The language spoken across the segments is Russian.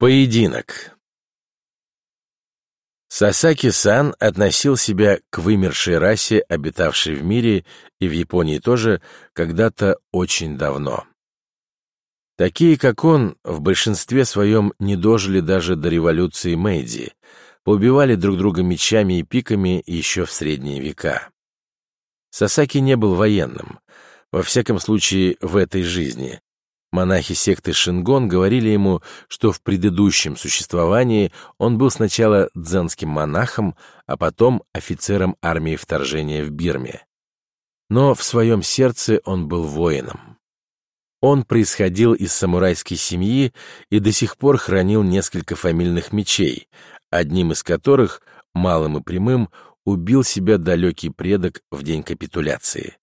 Поединок. Сасаки-сан относил себя к вымершей расе, обитавшей в мире и в Японии тоже, когда-то очень давно. Такие, как он, в большинстве своем не дожили даже до революции Мэйдзи, поубивали друг друга мечами и пиками еще в средние века. Сасаки не был военным, во всяком случае в этой жизни, Монахи секты Шингон говорили ему, что в предыдущем существовании он был сначала дзенским монахом, а потом офицером армии вторжения в Бирме. Но в своем сердце он был воином. Он происходил из самурайской семьи и до сих пор хранил несколько фамильных мечей, одним из которых, малым и прямым, убил себя далекий предок в день капитуляции.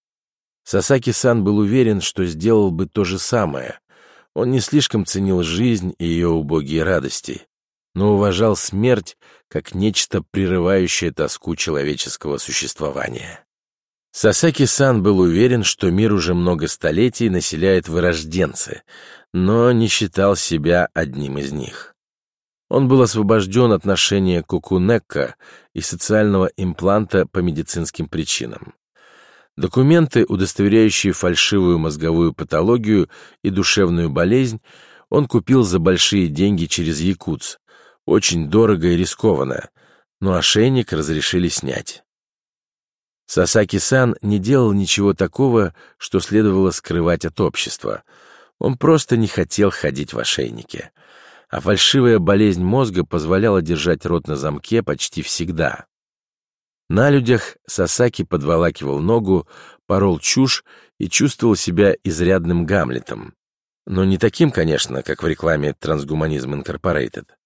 Сасаки-сан был уверен, что сделал бы то же самое. Он не слишком ценил жизнь и ее убогие радости, но уважал смерть как нечто прерывающее тоску человеческого существования. Сасаки-сан был уверен, что мир уже много столетий населяет вырожденцы, но не считал себя одним из них. Он был освобожден от ношения кукунекка и социального импланта по медицинским причинам. Документы, удостоверяющие фальшивую мозговую патологию и душевную болезнь, он купил за большие деньги через Якутс. Очень дорого и рискованно, но ошейник разрешили снять. Сасаки-сан не делал ничего такого, что следовало скрывать от общества. Он просто не хотел ходить в ошейнике. А фальшивая болезнь мозга позволяла держать рот на замке почти всегда. На людях Сасаки подволакивал ногу, порол чушь и чувствовал себя изрядным Гамлетом. Но не таким, конечно, как в рекламе Трансгуманизм Инкорпорейтед.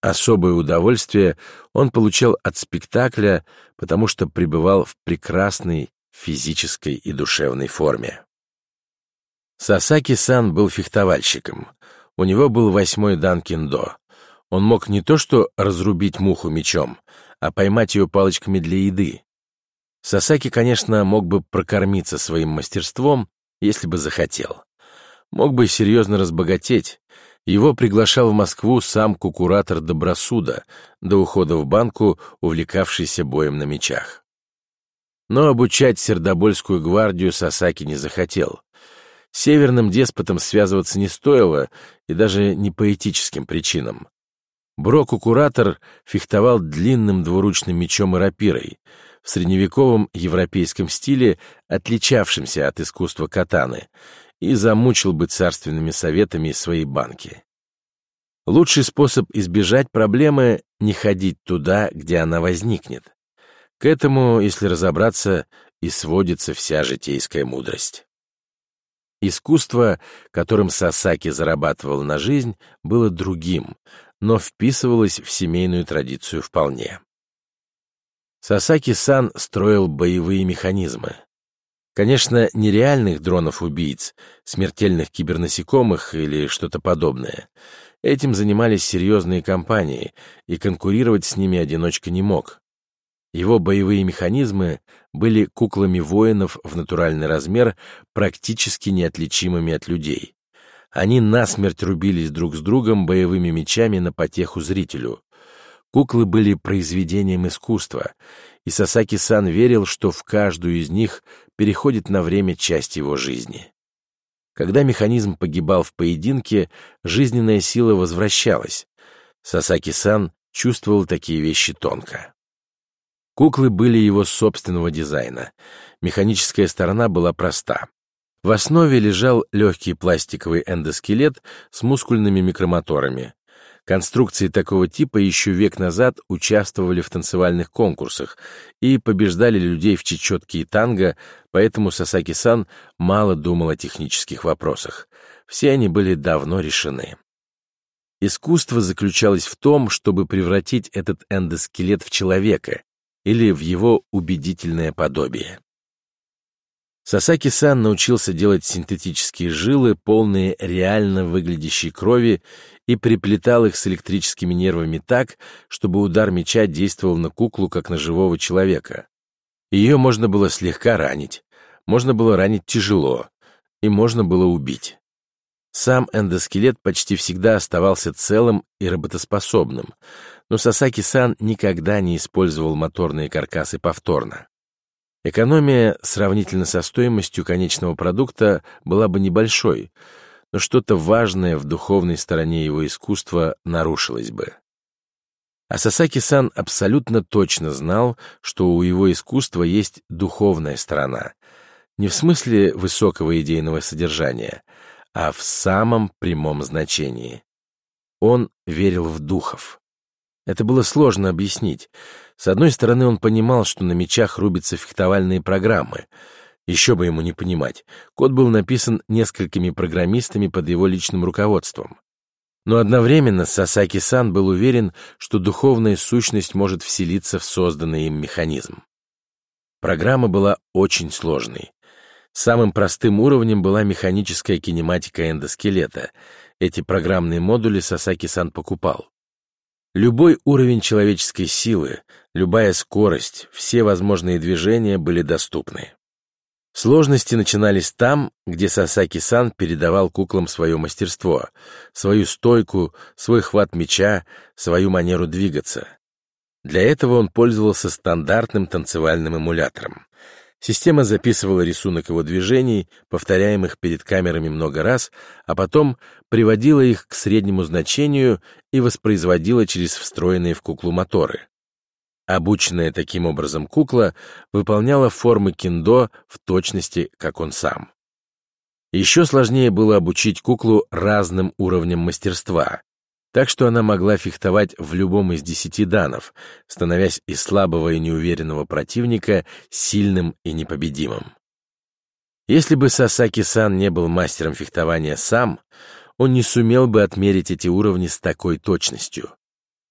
Особое удовольствие он получал от спектакля, потому что пребывал в прекрасной физической и душевной форме. Сасаки-сан был фехтовальщиком. У него был восьмой дан киндо. Он мог не то что разрубить муху мечом, а поймать ее палочками для еды. Сасаки, конечно, мог бы прокормиться своим мастерством, если бы захотел. Мог бы серьезно разбогатеть. Его приглашал в Москву сам кукуратор Добросуда, до ухода в банку, увлекавшийся боем на мечах. Но обучать сердобольскую гвардию Сасаки не захотел. северным деспотом связываться не стоило, и даже не по этическим причинам. Броку-куратор фехтовал длинным двуручным мечом и рапирой, в средневековом европейском стиле, отличавшемся от искусства катаны, и замучил бы царственными советами свои банки. Лучший способ избежать проблемы — не ходить туда, где она возникнет. К этому, если разобраться, и сводится вся житейская мудрость. Искусство, которым Сасаки зарабатывал на жизнь, было другим, но вписывалось в семейную традицию вполне. Сасаки-сан строил боевые механизмы. Конечно, не реальных дронов-убийц, смертельных кибернасекомых или что-то подобное. Этим занимались серьезные компании, и конкурировать с ними одиночка не мог. Его боевые механизмы были куклами воинов в натуральный размер, практически неотличимыми от людей. Они насмерть рубились друг с другом боевыми мечами на потеху зрителю. Куклы были произведением искусства, и Сасаки-сан верил, что в каждую из них переходит на время часть его жизни. Когда механизм погибал в поединке, жизненная сила возвращалась. Сасаки-сан чувствовал такие вещи тонко. Куклы были его собственного дизайна. Механическая сторона была проста. В основе лежал легкий пластиковый эндоскелет с мускульными микромоторами. Конструкции такого типа еще век назад участвовали в танцевальных конкурсах и побеждали людей в чечетке и танго, поэтому Сасаки-сан мало думал о технических вопросах. Все они были давно решены. Искусство заключалось в том, чтобы превратить этот эндоскелет в человека или в его убедительное подобие. Сасаки-сан научился делать синтетические жилы, полные реально выглядящей крови, и приплетал их с электрическими нервами так, чтобы удар меча действовал на куклу, как на живого человека. Ее можно было слегка ранить, можно было ранить тяжело, и можно было убить. Сам эндоскелет почти всегда оставался целым и работоспособным, но Сасаки-сан никогда не использовал моторные каркасы повторно. Экономия сравнительно со стоимостью конечного продукта была бы небольшой, но что-то важное в духовной стороне его искусства нарушилось бы. А Сасаки-сан абсолютно точно знал, что у его искусства есть духовная сторона, не в смысле высокого идейного содержания, а в самом прямом значении. Он верил в духов. Это было сложно объяснить. С одной стороны, он понимал, что на мечах рубятся фехтовальные программы. Еще бы ему не понимать. Код был написан несколькими программистами под его личным руководством. Но одновременно Сасаки-сан был уверен, что духовная сущность может вселиться в созданный им механизм. Программа была очень сложной. Самым простым уровнем была механическая кинематика эндоскелета. Эти программные модули Сасаки-сан покупал. Любой уровень человеческой силы, любая скорость, все возможные движения были доступны. Сложности начинались там, где Сасаки-сан передавал куклам свое мастерство, свою стойку, свой хват меча, свою манеру двигаться. Для этого он пользовался стандартным танцевальным эмулятором. Система записывала рисунок его движений, повторяемых перед камерами много раз, а потом приводила их к среднему значению и воспроизводила через встроенные в куклу моторы. Обученная таким образом кукла выполняла формы киндо в точности, как он сам. Еще сложнее было обучить куклу разным уровням мастерства, так что она могла фехтовать в любом из десяти данов, становясь из слабого и неуверенного противника сильным и непобедимым. Если бы Сасаки-сан не был мастером фехтования сам, он не сумел бы отмерить эти уровни с такой точностью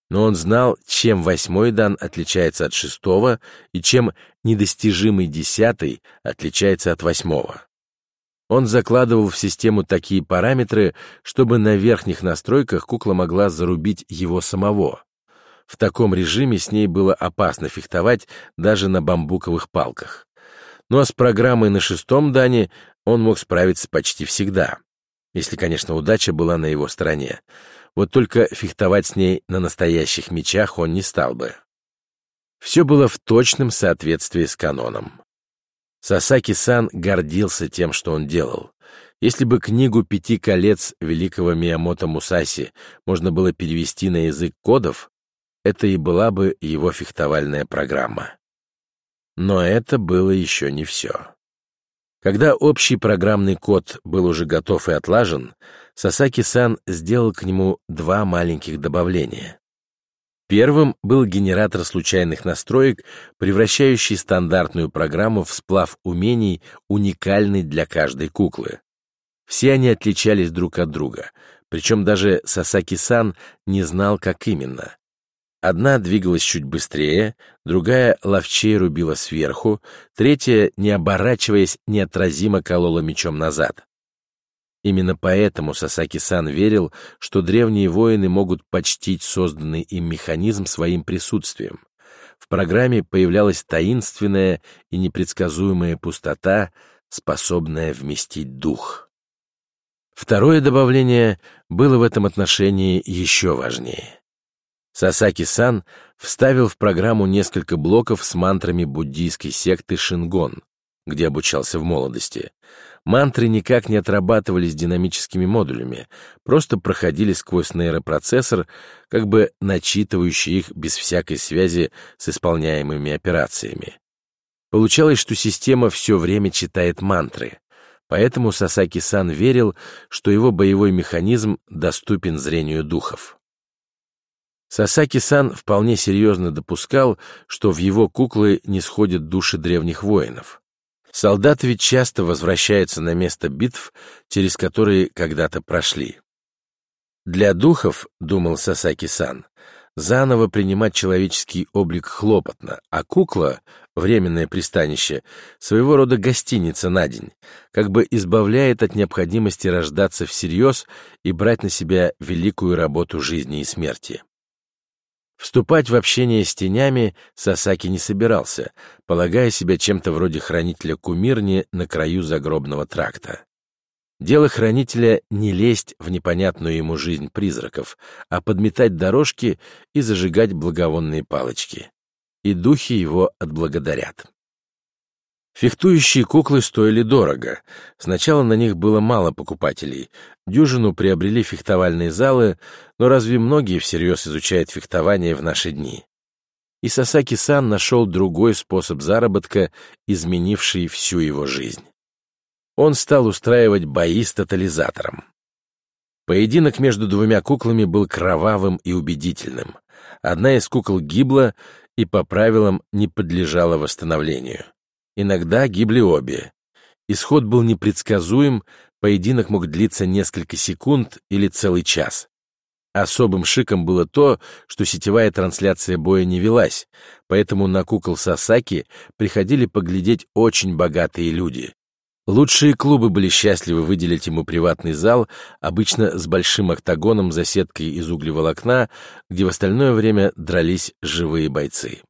но он знал, чем восьмой дан отличается от шестого и чем недостижимый десятый отличается от восьмого. Он закладывал в систему такие параметры, чтобы на верхних настройках кукла могла зарубить его самого. В таком режиме с ней было опасно фехтовать даже на бамбуковых палках. Ну а с программой на шестом дане он мог справиться почти всегда, если, конечно, удача была на его стороне. Вот только фехтовать с ней на настоящих мечах он не стал бы. Все было в точном соответствии с каноном. Сасаки-сан гордился тем, что он делал. Если бы книгу «Пяти колец» великого Миямото Мусаси можно было перевести на язык кодов, это и была бы его фехтовальная программа. Но это было еще не все. Когда общий программный код был уже готов и отлажен, Сасаки-сан сделал к нему два маленьких добавления. Первым был генератор случайных настроек, превращающий стандартную программу в сплав умений, уникальный для каждой куклы. Все они отличались друг от друга, причем даже Сасаки-сан не знал, как именно. Одна двигалась чуть быстрее, другая ловчее рубила сверху, третья, не оборачиваясь, неотразимо колола мечом назад. Именно поэтому Сасаки-сан верил, что древние воины могут почтить созданный им механизм своим присутствием. В программе появлялась таинственная и непредсказуемая пустота, способная вместить дух. Второе добавление было в этом отношении еще важнее. Сасаки-сан вставил в программу несколько блоков с мантрами буддийской секты Шингон, где обучался в молодости. Мантры никак не отрабатывались динамическими модулями, просто проходили сквозь нейропроцессор, как бы начитывающий их без всякой связи с исполняемыми операциями. Получалось, что система все время читает мантры, поэтому Сасаки-сан верил, что его боевой механизм доступен зрению духов. Сасаки-сан вполне серьезно допускал, что в его куклы не сходят души древних воинов. Солдаты ведь часто возвращаются на место битв, через которые когда-то прошли. Для духов, думал Сасаки-сан, заново принимать человеческий облик хлопотно, а кукла, временное пристанище, своего рода гостиница на день, как бы избавляет от необходимости рождаться всерьез и брать на себя великую работу жизни и смерти. Вступать в общение с тенями Сасаки не собирался, полагая себя чем-то вроде хранителя кумирни на краю загробного тракта. Дело хранителя не лезть в непонятную ему жизнь призраков, а подметать дорожки и зажигать благовонные палочки. И духи его отблагодарят. Фехтующие куклы стоили дорого. Сначала на них было мало покупателей. Дюжину приобрели фехтовальные залы, но разве многие всерьез изучают фехтование в наши дни? И Сасаки-сан нашел другой способ заработка, изменивший всю его жизнь. Он стал устраивать бои с тотализатором. Поединок между двумя куклами был кровавым и убедительным. Одна из кукол гибла и по правилам не подлежала восстановлению. Иногда гибли обе. Исход был непредсказуем, поединок мог длиться несколько секунд или целый час. Особым шиком было то, что сетевая трансляция боя не велась, поэтому на кукол Сасаки приходили поглядеть очень богатые люди. Лучшие клубы были счастливы выделить ему приватный зал, обычно с большим октагоном за сеткой из углеволокна, где в остальное время дрались живые бойцы.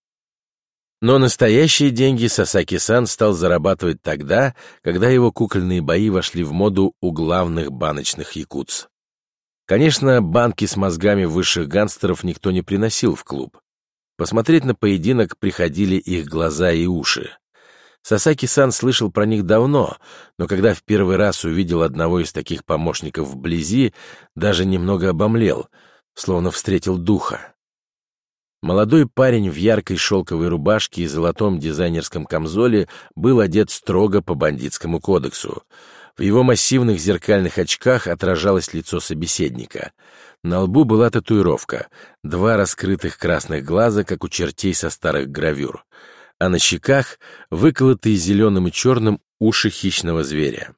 Но настоящие деньги Сасаки-сан стал зарабатывать тогда, когда его кукольные бои вошли в моду у главных баночных якутс. Конечно, банки с мозгами высших гангстеров никто не приносил в клуб. Посмотреть на поединок приходили их глаза и уши. Сасаки-сан слышал про них давно, но когда в первый раз увидел одного из таких помощников вблизи, даже немного обомлел, словно встретил духа. Молодой парень в яркой шелковой рубашке и золотом дизайнерском камзоле был одет строго по бандитскому кодексу. В его массивных зеркальных очках отражалось лицо собеседника. На лбу была татуировка, два раскрытых красных глаза, как у чертей со старых гравюр, а на щеках выколотые зеленым и черным уши хищного зверя.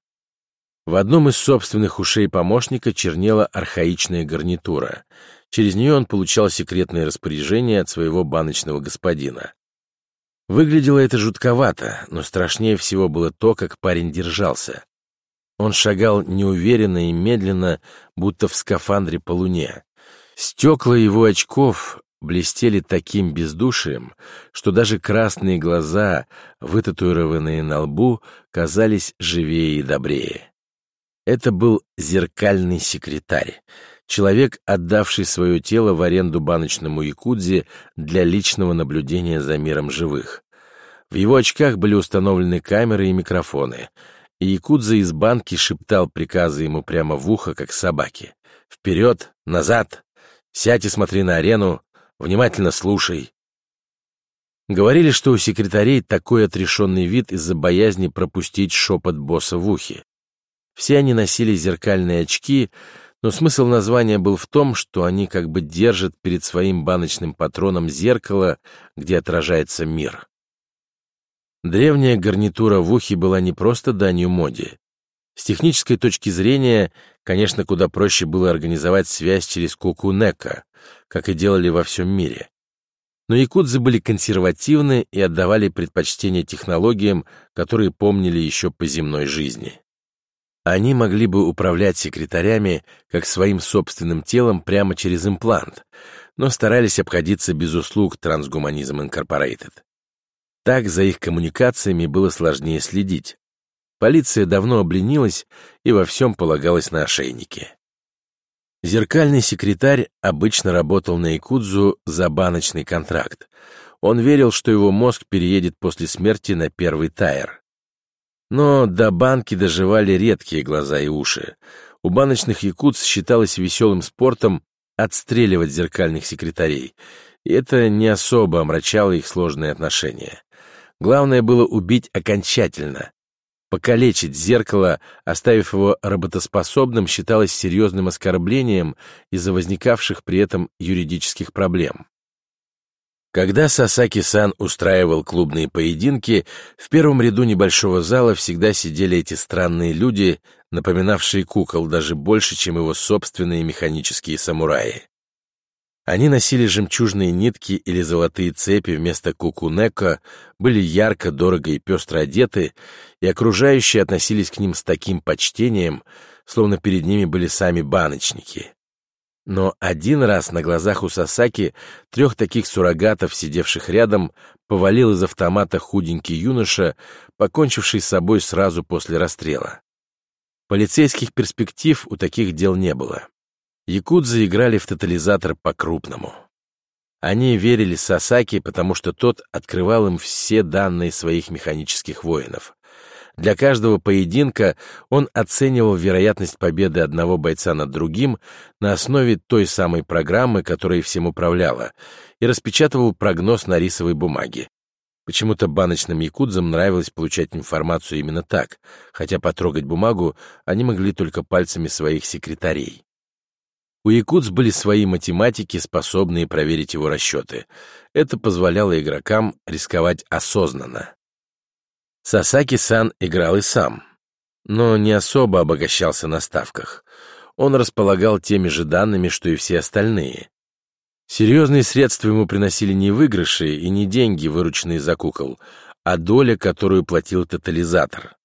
В одном из собственных ушей помощника чернела архаичная гарнитура — Через нее он получал секретные распоряжения от своего баночного господина. Выглядело это жутковато, но страшнее всего было то, как парень держался. Он шагал неуверенно и медленно, будто в скафандре по луне. Стекла его очков блестели таким бездушием, что даже красные глаза, вытатуированные на лбу, казались живее и добрее. Это был зеркальный секретарь, человек, отдавший свое тело в аренду баночному якудзе для личного наблюдения за миром живых. В его очках были установлены камеры и микрофоны, и якудза из банки шептал приказы ему прямо в ухо, как собаки. «Вперед! Назад! Сядь и смотри на арену! Внимательно слушай!» Говорили, что у секретарей такой отрешенный вид из-за боязни пропустить шепот босса в ухе. Все они носили зеркальные очки, но смысл названия был в том, что они как бы держат перед своим баночным патроном зеркало, где отражается мир. Древняя гарнитура в ухе была не просто данью моде. С технической точки зрения, конечно, куда проще было организовать связь через Кукунека, как и делали во всем мире. Но якудзы были консервативны и отдавали предпочтение технологиям, которые помнили еще по земной жизни. Они могли бы управлять секретарями как своим собственным телом прямо через имплант, но старались обходиться без услуг Transhumanism Incorporated. Так за их коммуникациями было сложнее следить. Полиция давно обленилась и во всем полагалась на ошейники. Зеркальный секретарь обычно работал на Якудзу за баночный контракт. Он верил, что его мозг переедет после смерти на первый тайр. Но до банки доживали редкие глаза и уши. У баночных якутс считалось веселым спортом отстреливать зеркальных секретарей, и это не особо омрачало их сложные отношения. Главное было убить окончательно. Покалечить зеркало, оставив его работоспособным, считалось серьезным оскорблением из-за возникавших при этом юридических проблем. Когда Сасаки-сан устраивал клубные поединки, в первом ряду небольшого зала всегда сидели эти странные люди, напоминавшие кукол даже больше, чем его собственные механические самураи. Они носили жемчужные нитки или золотые цепи вместо кукунека, были ярко, дорого и пестро одеты, и окружающие относились к ним с таким почтением, словно перед ними были сами баночники. Но один раз на глазах у Сасаки трех таких суррогатов, сидевших рядом, повалил из автомата худенький юноша, покончивший с собой сразу после расстрела. Полицейских перспектив у таких дел не было. Якудзы играли в тотализатор по-крупному. Они верили Сасаки, потому что тот открывал им все данные своих механических воинов. Для каждого поединка он оценивал вероятность победы одного бойца над другим на основе той самой программы, которая всем управляла, и распечатывал прогноз на рисовой бумаге. Почему-то баночным якудзам нравилось получать информацию именно так, хотя потрогать бумагу они могли только пальцами своих секретарей. У якудз были свои математики, способные проверить его расчеты. Это позволяло игрокам рисковать осознанно. Сасаки-сан играл и сам, но не особо обогащался на ставках. Он располагал теми же данными, что и все остальные. Серьезные средства ему приносили не выигрыши и не деньги, вырученные за кукол, а доля, которую платил тотализатор.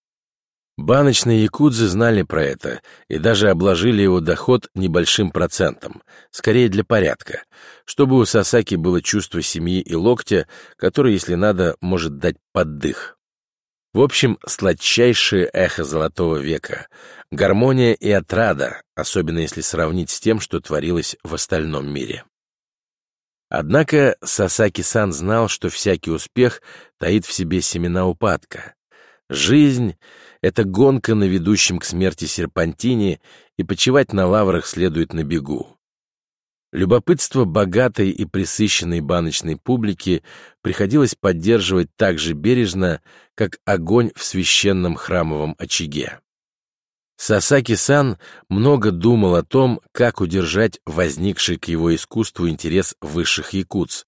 Баночные якудзы знали про это и даже обложили его доход небольшим процентом, скорее для порядка, чтобы у Сасаки было чувство семьи и локтя, который, если надо, может дать поддых. В общем, сладчайшее эхо Золотого века, гармония и отрада, особенно если сравнить с тем, что творилось в остальном мире. Однако Сасаки-сан знал, что всякий успех таит в себе семена упадка. Жизнь — это гонка на ведущем к смерти серпантине, и почивать на лаврах следует на бегу. Любопытство богатой и присыщенной баночной публики приходилось поддерживать так же бережно, как огонь в священном храмовом очаге. Сасаки-сан много думал о том, как удержать возникший к его искусству интерес высших якутс.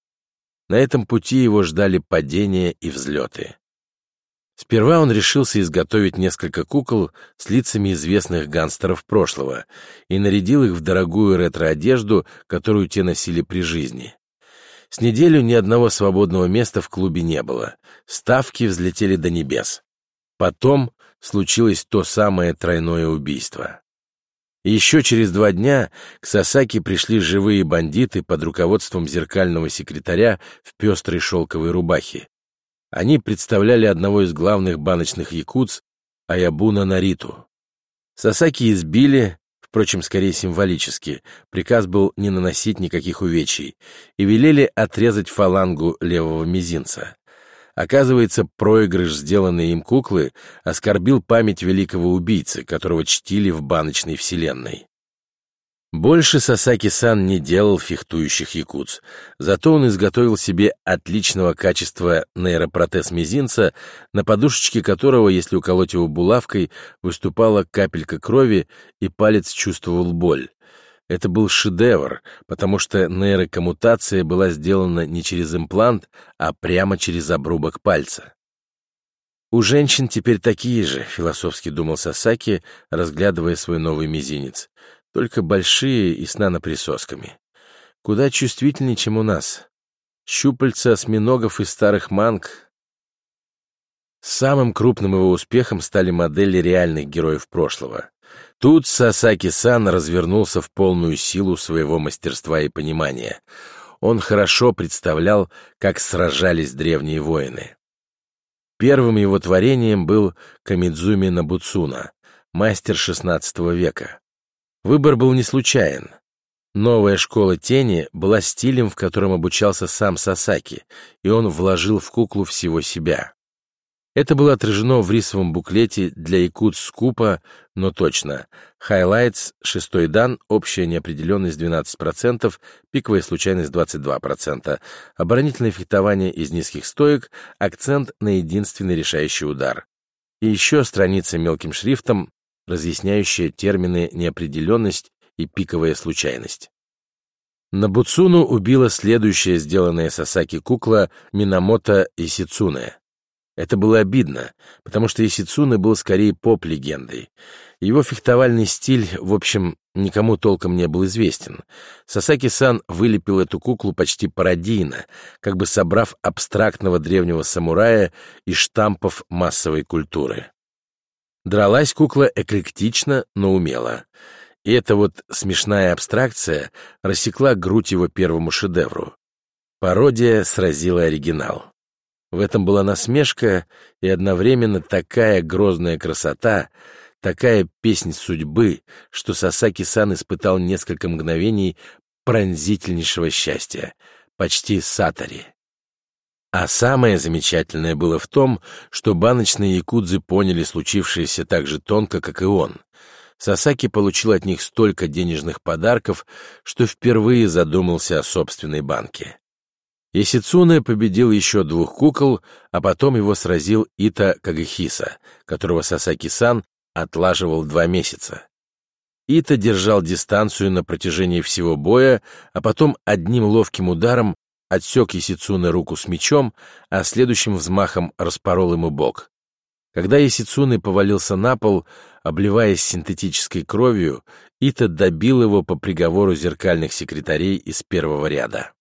На этом пути его ждали падения и взлеты. Сперва он решился изготовить несколько кукол с лицами известных гангстеров прошлого и нарядил их в дорогую ретро-одежду, которую те носили при жизни. С неделю ни одного свободного места в клубе не было. Ставки взлетели до небес. Потом случилось то самое тройное убийство. Еще через два дня к Сасаки пришли живые бандиты под руководством зеркального секретаря в пестрой шелковой рубахе. Они представляли одного из главных баночных якутс, Аябуна Нариту. Сасаки избили, впрочем, скорее символически, приказ был не наносить никаких увечий, и велели отрезать фалангу левого мизинца. Оказывается, проигрыш, сделанный им куклы, оскорбил память великого убийцы, которого чтили в баночной вселенной. Больше Сасаки-сан не делал фехтующих якутс, зато он изготовил себе отличного качества нейропротез мизинца, на подушечке которого, если уколоть его булавкой, выступала капелька крови, и палец чувствовал боль. Это был шедевр, потому что нейрокоммутация была сделана не через имплант, а прямо через обрубок пальца. «У женщин теперь такие же», — философски думал Сасаки, разглядывая свой новый мизинец только большие и с наноприсосками. Куда чувствительнее, чем у нас. Щупальца осьминогов и старых манг. Самым крупным его успехом стали модели реальных героев прошлого. Тут Сасаки-сан развернулся в полную силу своего мастерства и понимания. Он хорошо представлял, как сражались древние воины. Первым его творением был Камидзуми Набуцуна, мастер XVI века. Выбор был не случайен. Новая школа тени была стилем, в котором обучался сам Сасаки, и он вложил в куклу всего себя. Это было отражено в рисовом буклете для якут скупа, но точно. Highlights, шестой дан, общая неопределенность 12%, пиковая случайность 22%, оборонительное фехтование из низких стоек, акцент на единственный решающий удар. И еще страница мелким шрифтом разъясняющая термины неопределенность и пиковая случайность. Набуцуну убила следующая сделанная Сасаки кукла Минамото Исицуне. Это было обидно, потому что Исицуне был скорее поп-легендой. Его фехтовальный стиль, в общем, никому толком не был известен. Сасаки-сан вылепил эту куклу почти пародийно, как бы собрав абстрактного древнего самурая из штампов массовой культуры. Дралась кукла эклектично, но умело. И эта вот смешная абстракция рассекла грудь его первому шедевру. Пародия сразила оригинал. В этом была насмешка и одновременно такая грозная красота, такая песнь судьбы, что Сасаки-сан испытал несколько мгновений пронзительнейшего счастья, почти сатари. А самое замечательное было в том, что баночные якудзы поняли случившееся так же тонко, как и он. Сасаки получил от них столько денежных подарков, что впервые задумался о собственной банке. Исицуне победил еще двух кукол, а потом его сразил Ита Кагахиса, которого Сасаки-сан отлаживал два месяца. Ита держал дистанцию на протяжении всего боя, а потом одним ловким ударом отсек Исицуне руку с мечом, а следующим взмахом распорол ему бок. Когда Исицуне повалился на пол, обливаясь синтетической кровью, Ита добил его по приговору зеркальных секретарей из первого ряда.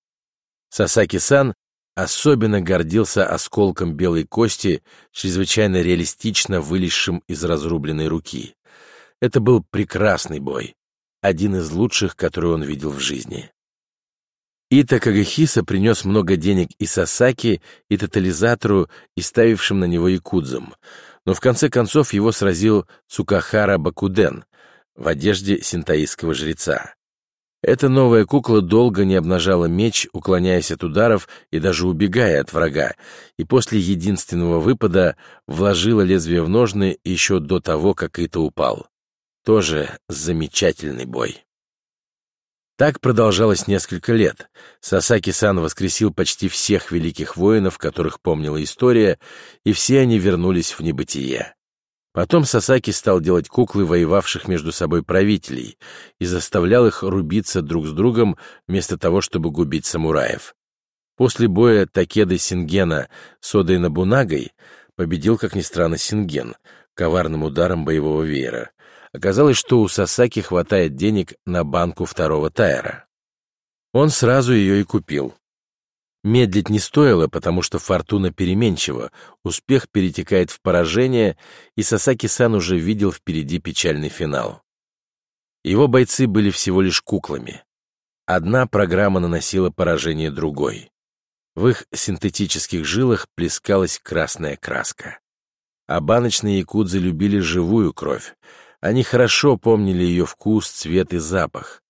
Сасаки-сан особенно гордился осколком белой кости, чрезвычайно реалистично вылезшим из разрубленной руки. Это был прекрасный бой, один из лучших, который он видел в жизни. Ита Кагахиса принес много денег и Сасаки, и тотализатору, и ставившим на него якудзам, но в конце концов его сразил Цукахара Бакуден в одежде синтаистского жреца. Эта новая кукла долго не обнажала меч, уклоняясь от ударов и даже убегая от врага, и после единственного выпада вложила лезвие в ножны еще до того, как Ита упал. Тоже замечательный бой. Так продолжалось несколько лет. Сасаки-сан воскресил почти всех великих воинов, которых помнила история, и все они вернулись в небытие. Потом Сасаки стал делать куклы воевавших между собой правителей и заставлял их рубиться друг с другом вместо того, чтобы губить самураев. После боя Такеды Сингена с Одой Набунагой победил, как ни странно, Синген коварным ударом боевого веера. Оказалось, что у Сасаки хватает денег на банку второго тайра. Он сразу ее и купил. Медлить не стоило, потому что фортуна переменчива, успех перетекает в поражение, и Сасаки-сан уже видел впереди печальный финал. Его бойцы были всего лишь куклами. Одна программа наносила поражение другой. В их синтетических жилах плескалась красная краска. А баночные якудзы любили живую кровь. Они хорошо помнили ее вкус, цвет и запах.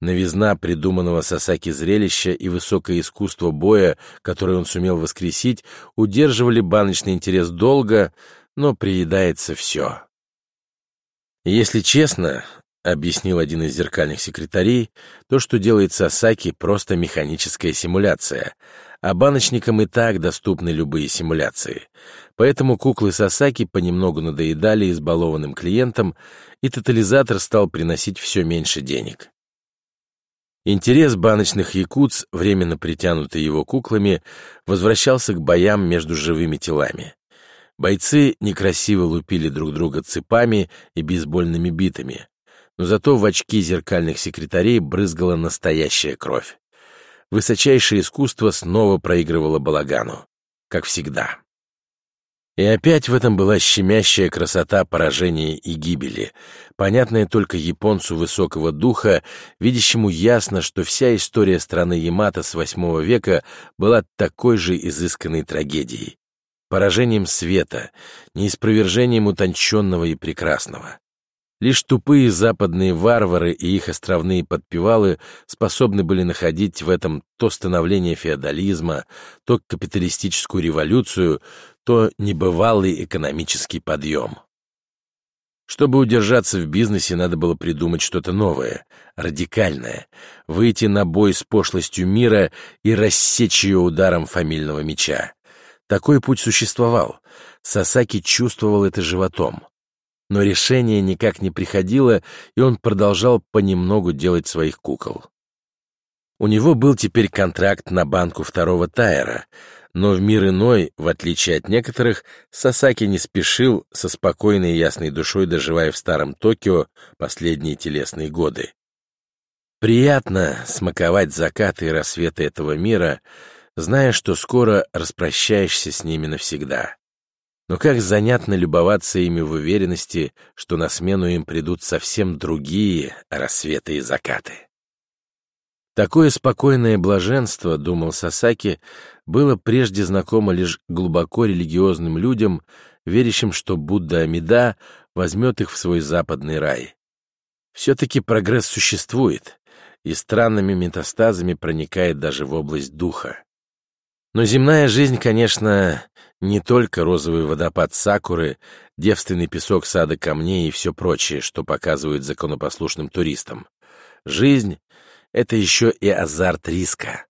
Новизна придуманного Сасаки зрелища и высокое искусство боя, которое он сумел воскресить, удерживали баночный интерес долго, но приедается все. Если честно, — объяснил один из зеркальных секретарей, — то, что делает Сасаки, просто механическая симуляция, а баночникам и так доступны любые симуляции. Поэтому куклы Сасаки понемногу надоедали избалованным клиентам, и тотализатор стал приносить все меньше денег. Интерес баночных якутс, временно притянутый его куклами, возвращался к боям между живыми телами. Бойцы некрасиво лупили друг друга цепами и бейсбольными битами, но зато в очки зеркальных секретарей брызгала настоящая кровь. Высочайшее искусство снова проигрывало балагану, как всегда. И опять в этом была щемящая красота поражения и гибели, понятная только японцу высокого духа, видящему ясно, что вся история страны Ямато с восьмого века была такой же изысканной трагедией, поражением света, неиспровержением утонченного и прекрасного. Лишь тупые западные варвары и их островные подпевалы способны были находить в этом то становление феодализма, то капиталистическую революцию, то небывалый экономический подъем. Чтобы удержаться в бизнесе, надо было придумать что-то новое, радикальное, выйти на бой с пошлостью мира и рассечь ее ударом фамильного меча. Такой путь существовал. Сасаки чувствовал это животом но решение никак не приходило, и он продолжал понемногу делать своих кукол. У него был теперь контракт на банку второго тайра, но в мир иной, в отличие от некоторых, Сасаки не спешил со спокойной и ясной душой, доживая в старом Токио последние телесные годы. Приятно смаковать закаты и рассветы этого мира, зная, что скоро распрощаешься с ними навсегда. Но как занятно любоваться ими в уверенности, что на смену им придут совсем другие рассветы и закаты. Такое спокойное блаженство, думал Сасаки, было прежде знакомо лишь глубоко религиозным людям, верящим, что Будда Амида возьмет их в свой западный рай. Все-таки прогресс существует, и странными метастазами проникает даже в область духа. Но земная жизнь, конечно, не только розовый водопад сакуры, девственный песок сада камней и все прочее, что показывают законопослушным туристам. Жизнь — это еще и азарт риска,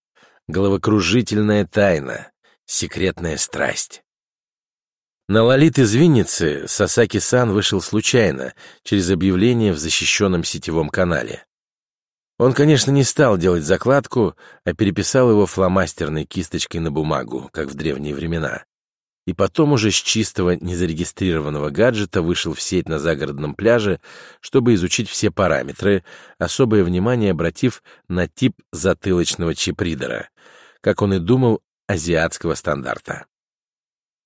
головокружительная тайна, секретная страсть. На Лолит из Винницы Сасаки-сан вышел случайно, через объявление в защищенном сетевом канале. Он, конечно, не стал делать закладку, а переписал его фломастерной кисточкой на бумагу, как в древние времена. И потом уже с чистого незарегистрированного гаджета вышел в сеть на загородном пляже, чтобы изучить все параметры, особое внимание обратив на тип затылочного чипридера, как он и думал, азиатского стандарта.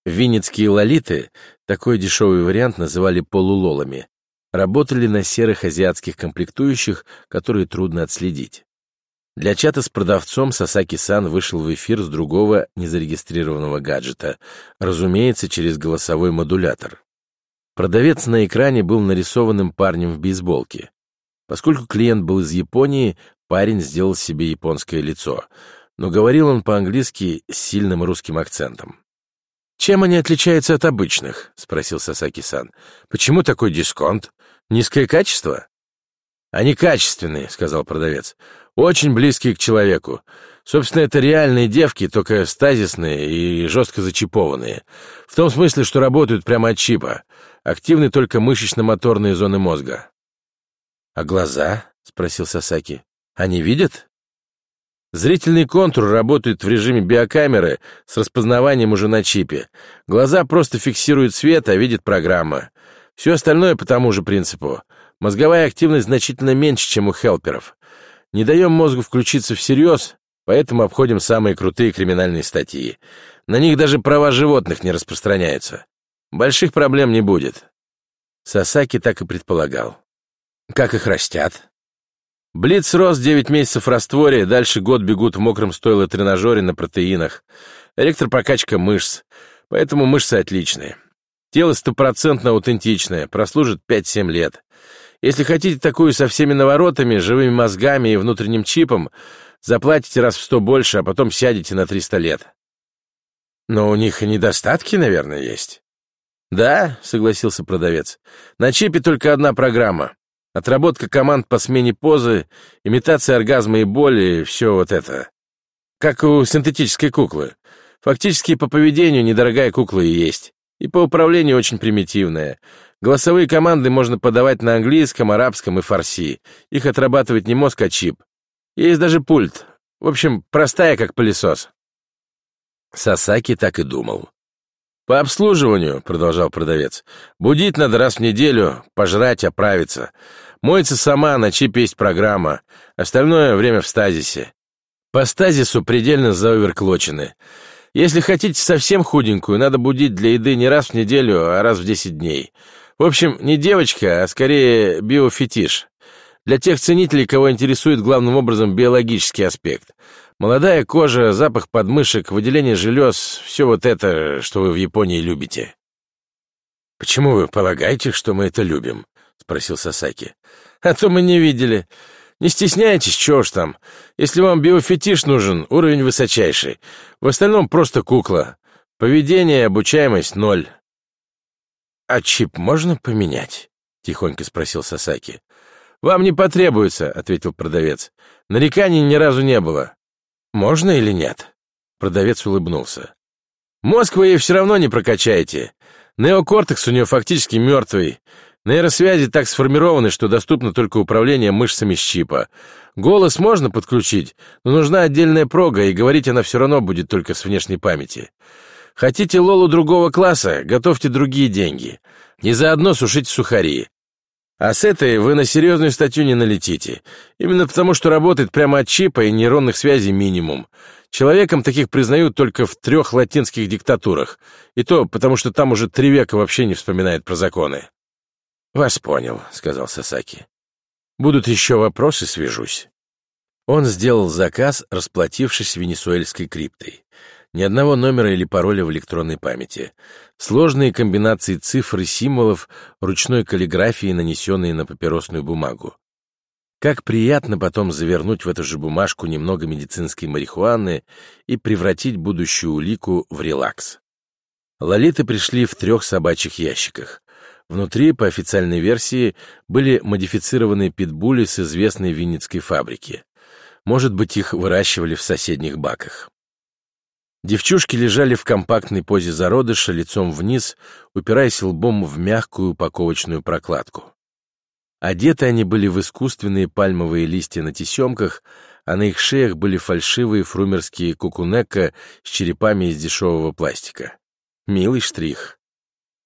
Винницкие лолиты, такой дешевый вариант называли полулолами, работали на серых азиатских комплектующих, которые трудно отследить. Для чата с продавцом Сасаки-сан вышел в эфир с другого незарегистрированного гаджета, разумеется, через голосовой модулятор. Продавец на экране был нарисованным парнем в бейсболке. Поскольку клиент был из Японии, парень сделал себе японское лицо, но говорил он по-английски с сильным русским акцентом. «Чем они отличаются от обычных?» — спросил Сасаки-сан. «Почему такой дисконт? Низкое качество?» «Они качественные», — сказал продавец. «Очень близкие к человеку. Собственно, это реальные девки, только стазисные и жестко зачипованные. В том смысле, что работают прямо от чипа. Активны только мышечно-моторные зоны мозга». «А глаза?» — спросил Сасаки. «Они видят?» Зрительный контур работает в режиме биокамеры с распознаванием уже на чипе. Глаза просто фиксируют свет, а видит программа. Все остальное по тому же принципу. Мозговая активность значительно меньше, чем у хелперов. Не даем мозгу включиться всерьез, поэтому обходим самые крутые криминальные статьи. На них даже права животных не распространяются. Больших проблем не будет. Сасаки так и предполагал. Как их растят? Блиц рос 9 месяцев в растворе, дальше год бегут в мокром стойло тренажере на протеинах. Электропрокачка мышц, поэтому мышцы отличные. Тело стопроцентно аутентичное, прослужит 5-7 лет. Если хотите такую со всеми наворотами, живыми мозгами и внутренним чипом, заплатите раз в 100 больше, а потом сядете на 300 лет. Но у них и недостатки, наверное, есть. «Да», — согласился продавец, — «на чипе только одна программа. Отработка команд по смене позы, имитация оргазма и боли, все вот это. Как у синтетической куклы. Фактически по поведению недорогая кукла и есть. И по управлению очень примитивная. Голосовые команды можно подавать на английском, арабском и фарси. Их отрабатывает не мозг, а чип. Есть даже пульт. В общем, простая, как пылесос. Сасаки так и думал. «По обслуживанию», — продолжал продавец, — «будить надо раз в неделю, пожрать, оправиться. Моется сама, на чипе есть программа. Остальное время в стазисе. По стазису предельно заоверклочены. Если хотите совсем худенькую, надо будить для еды не раз в неделю, а раз в 10 дней. В общем, не девочка, а скорее биофетиш. Для тех ценителей, кого интересует главным образом биологический аспект. Молодая кожа, запах подмышек, выделение желез — все вот это, что вы в Японии любите. «Почему вы полагаете, что мы это любим?» — спросил Сасаки. «А то мы не видели. Не стесняйтесь, чего ж там. Если вам биофетиш нужен, уровень высочайший. В остальном просто кукла. Поведение, обучаемость — ноль». «А чип можно поменять?» — тихонько спросил Сасаки. «Вам не потребуется», — ответил продавец. «Нареканий ни разу не было». «Можно или нет?» Продавец улыбнулся. «Мозг вы ей все равно не прокачаете. Неокортекс у нее фактически мертвый. Нейросвязи так сформированы, что доступно только управление мышцами с чипа. Голос можно подключить, но нужна отдельная прога, и говорить она все равно будет только с внешней памяти. Хотите Лолу другого класса, готовьте другие деньги. И заодно сушите сухари. А с этой вы на серьезную статью не налетите. Именно потому, что работает прямо от чипа и нейронных связей минимум. Человеком таких признают только в трех латинских диктатурах. И то потому, что там уже три века вообще не вспоминают про законы. «Вас понял», — сказал Сасаки. «Будут еще вопросы, свяжусь». Он сделал заказ, расплатившись венесуэльской криптой. Ни одного номера или пароля в электронной памяти. Сложные комбинации цифр и символов ручной каллиграфии, нанесенные на папиросную бумагу. Как приятно потом завернуть в эту же бумажку немного медицинской марихуаны и превратить будущую улику в релакс. Лолиты пришли в трех собачьих ящиках. Внутри, по официальной версии, были модифицированные питбули с известной винницкой фабрики. Может быть, их выращивали в соседних баках. Девчушки лежали в компактной позе зародыша, лицом вниз, упираясь лбом в мягкую упаковочную прокладку. Одеты они были в искусственные пальмовые листья на тесемках, а на их шеях были фальшивые фрумерские кукунека с черепами из дешевого пластика. Милый штрих.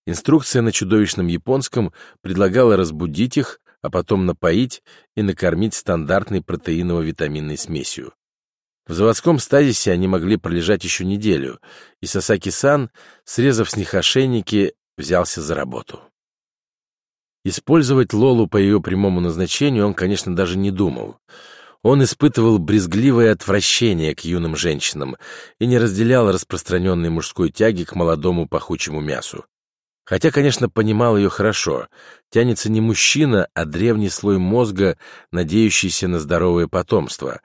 Инструкция на чудовищном японском предлагала разбудить их, а потом напоить и накормить стандартной протеиново-витаминной смесью. В заводском стазисе они могли пролежать еще неделю, и Сасаки-сан, срезав с них ошейники, взялся за работу. Использовать Лолу по ее прямому назначению он, конечно, даже не думал. Он испытывал брезгливое отвращение к юным женщинам и не разделял распространенной мужской тяги к молодому пахучему мясу. Хотя, конечно, понимал ее хорошо. Тянется не мужчина, а древний слой мозга, надеющийся на здоровое потомство.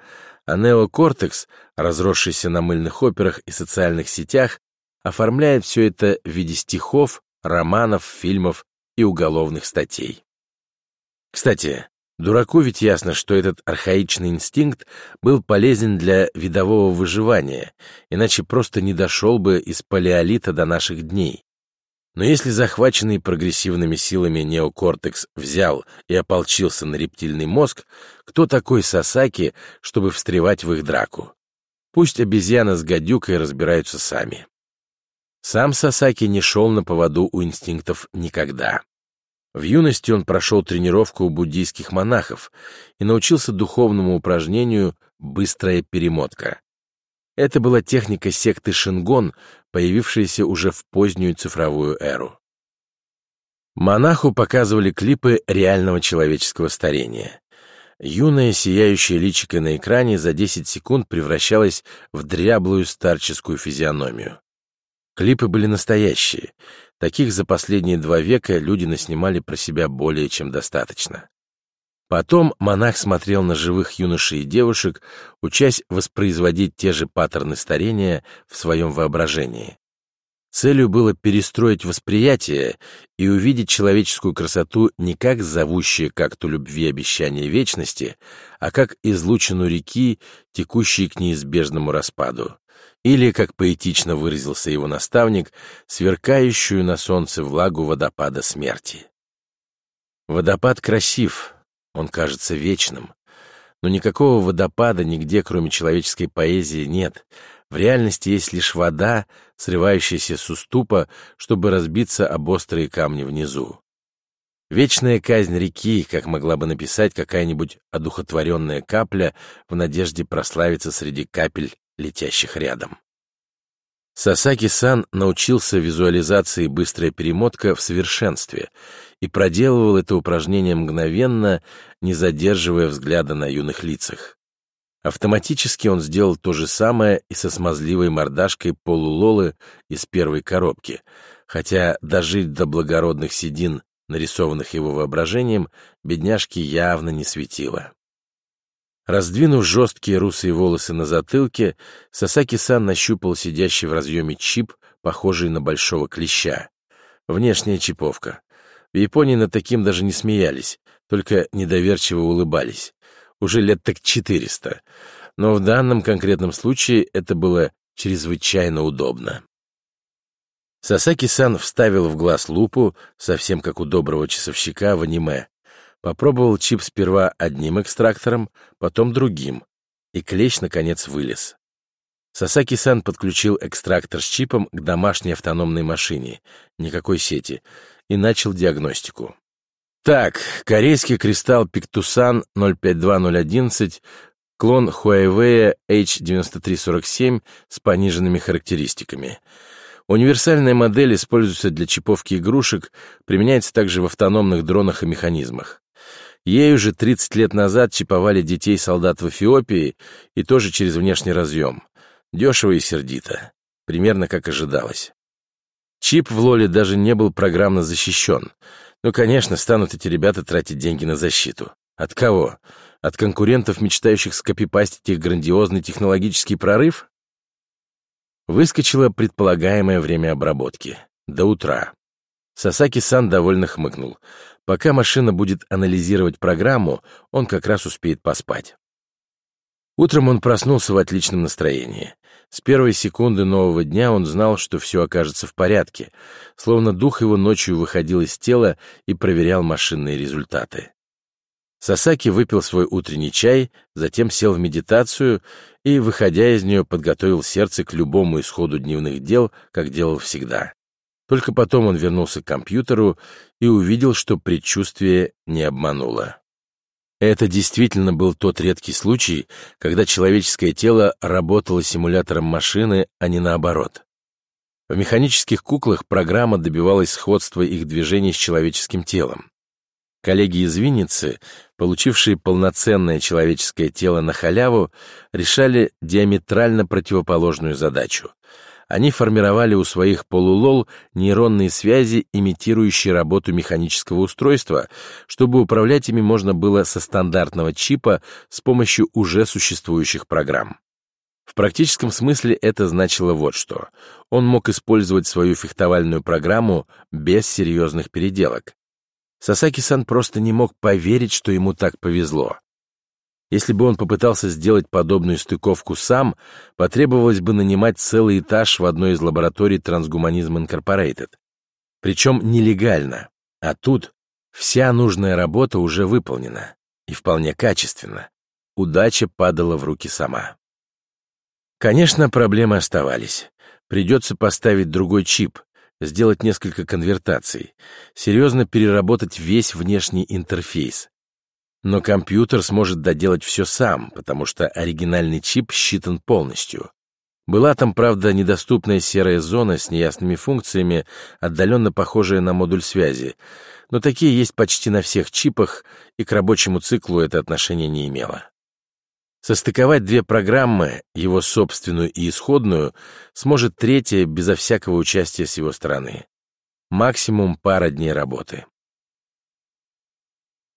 А неокортекс, разросшийся на мыльных операх и социальных сетях, оформляет все это в виде стихов, романов, фильмов и уголовных статей. Кстати, дураку ведь ясно, что этот архаичный инстинкт был полезен для видового выживания, иначе просто не дошел бы из палеолита до наших дней. Но если захваченный прогрессивными силами неокортекс взял и ополчился на рептильный мозг, кто такой Сасаки, чтобы встревать в их драку? Пусть обезьяна с гадюкой разбираются сами. Сам Сасаки не шел на поводу у инстинктов никогда. В юности он прошел тренировку у буддийских монахов и научился духовному упражнению «быстрая перемотка». Это была техника секты Шингон, появившаяся уже в позднюю цифровую эру. Монаху показывали клипы реального человеческого старения. Юное сияющее личико на экране за 10 секунд превращалось в дряблую старческую физиономию. Клипы были настоящие. Таких за последние два века люди наснимали про себя более чем достаточно. Потом монах смотрел на живых юношей и девушек, учась воспроизводить те же паттерны старения в своем воображении. Целью было перестроить восприятие и увидеть человеческую красоту не как зовущее к акту любви обещание вечности, а как излучину реки, текущей к неизбежному распаду или, как поэтично выразился его наставник, сверкающую на солнце влагу водопада смерти. Водопад красив, он кажется вечным, но никакого водопада нигде, кроме человеческой поэзии, нет. В реальности есть лишь вода, срывающаяся с уступа, чтобы разбиться об острые камни внизу. Вечная казнь реки, как могла бы написать какая-нибудь одухотворенная капля в надежде прославиться среди капель летящих рядом. Сасаки-сан научился визуализации быстрая перемотка в совершенстве и проделывал это упражнение мгновенно, не задерживая взгляда на юных лицах. Автоматически он сделал то же самое и со смазливой мордашкой полулолы из первой коробки, хотя дожить до благородных седин, нарисованных его воображением, бедняжке явно не светило. Раздвинув жесткие русые волосы на затылке, Сасаки-сан нащупал сидящий в разъеме чип, похожий на большого клеща. Внешняя чиповка. В Японии над таким даже не смеялись, только недоверчиво улыбались. Уже лет так четыреста. Но в данном конкретном случае это было чрезвычайно удобно. Сасаки-сан вставил в глаз лупу, совсем как у доброго часовщика в аниме, Попробовал чип сперва одним экстрактором, потом другим, и клещ, наконец, вылез. Сасаки-сан подключил экстрактор с чипом к домашней автономной машине, никакой сети, и начал диагностику. Так, корейский кристалл Пиктусан 052011, клон Huawei H9347 с пониженными характеристиками. Универсальная модель используется для чиповки игрушек, применяется также в автономных дронах и механизмах. Ей уже 30 лет назад чиповали детей солдат в Эфиопии и тоже через внешний разъем. Дешево и сердито. примерно как ожидалось. Чип в Лоле даже не был программно защищен. Ну, конечно, станут эти ребята тратить деньги на защиту. От кого? От конкурентов, мечтающих скопипастить их грандиозный технологический прорыв? Выскочило предполагаемое время обработки. До утра. Сасаки-сан довольно хмыкнул. Пока машина будет анализировать программу, он как раз успеет поспать. Утром он проснулся в отличном настроении. С первой секунды нового дня он знал, что все окажется в порядке, словно дух его ночью выходил из тела и проверял машинные результаты. Сасаки выпил свой утренний чай, затем сел в медитацию и, выходя из нее, подготовил сердце к любому исходу дневных дел, как делал всегда. Только потом он вернулся к компьютеру и увидел, что предчувствие не обмануло. Это действительно был тот редкий случай, когда человеческое тело работало симулятором машины, а не наоборот. В механических куклах программа добивалась сходства их движений с человеческим телом. Коллеги из Винницы, получившие полноценное человеческое тело на халяву, решали диаметрально противоположную задачу они формировали у своих полулол нейронные связи, имитирующие работу механического устройства, чтобы управлять ими можно было со стандартного чипа с помощью уже существующих программ. В практическом смысле это значило вот что. Он мог использовать свою фехтовальную программу без серьезных переделок. Сасаки-сан просто не мог поверить, что ему так повезло. Если бы он попытался сделать подобную стыковку сам, потребовалось бы нанимать целый этаж в одной из лабораторий Transhumanism Incorporated. Причем нелегально. А тут вся нужная работа уже выполнена. И вполне качественно. Удача падала в руки сама. Конечно, проблемы оставались. Придется поставить другой чип, сделать несколько конвертаций, серьезно переработать весь внешний интерфейс, но компьютер сможет доделать все сам, потому что оригинальный чип считан полностью. Была там, правда, недоступная серая зона с неясными функциями, отдаленно похожая на модуль связи, но такие есть почти на всех чипах, и к рабочему циклу это отношение не имело. Состыковать две программы, его собственную и исходную, сможет третья безо всякого участия с его стороны. Максимум пара дней работы.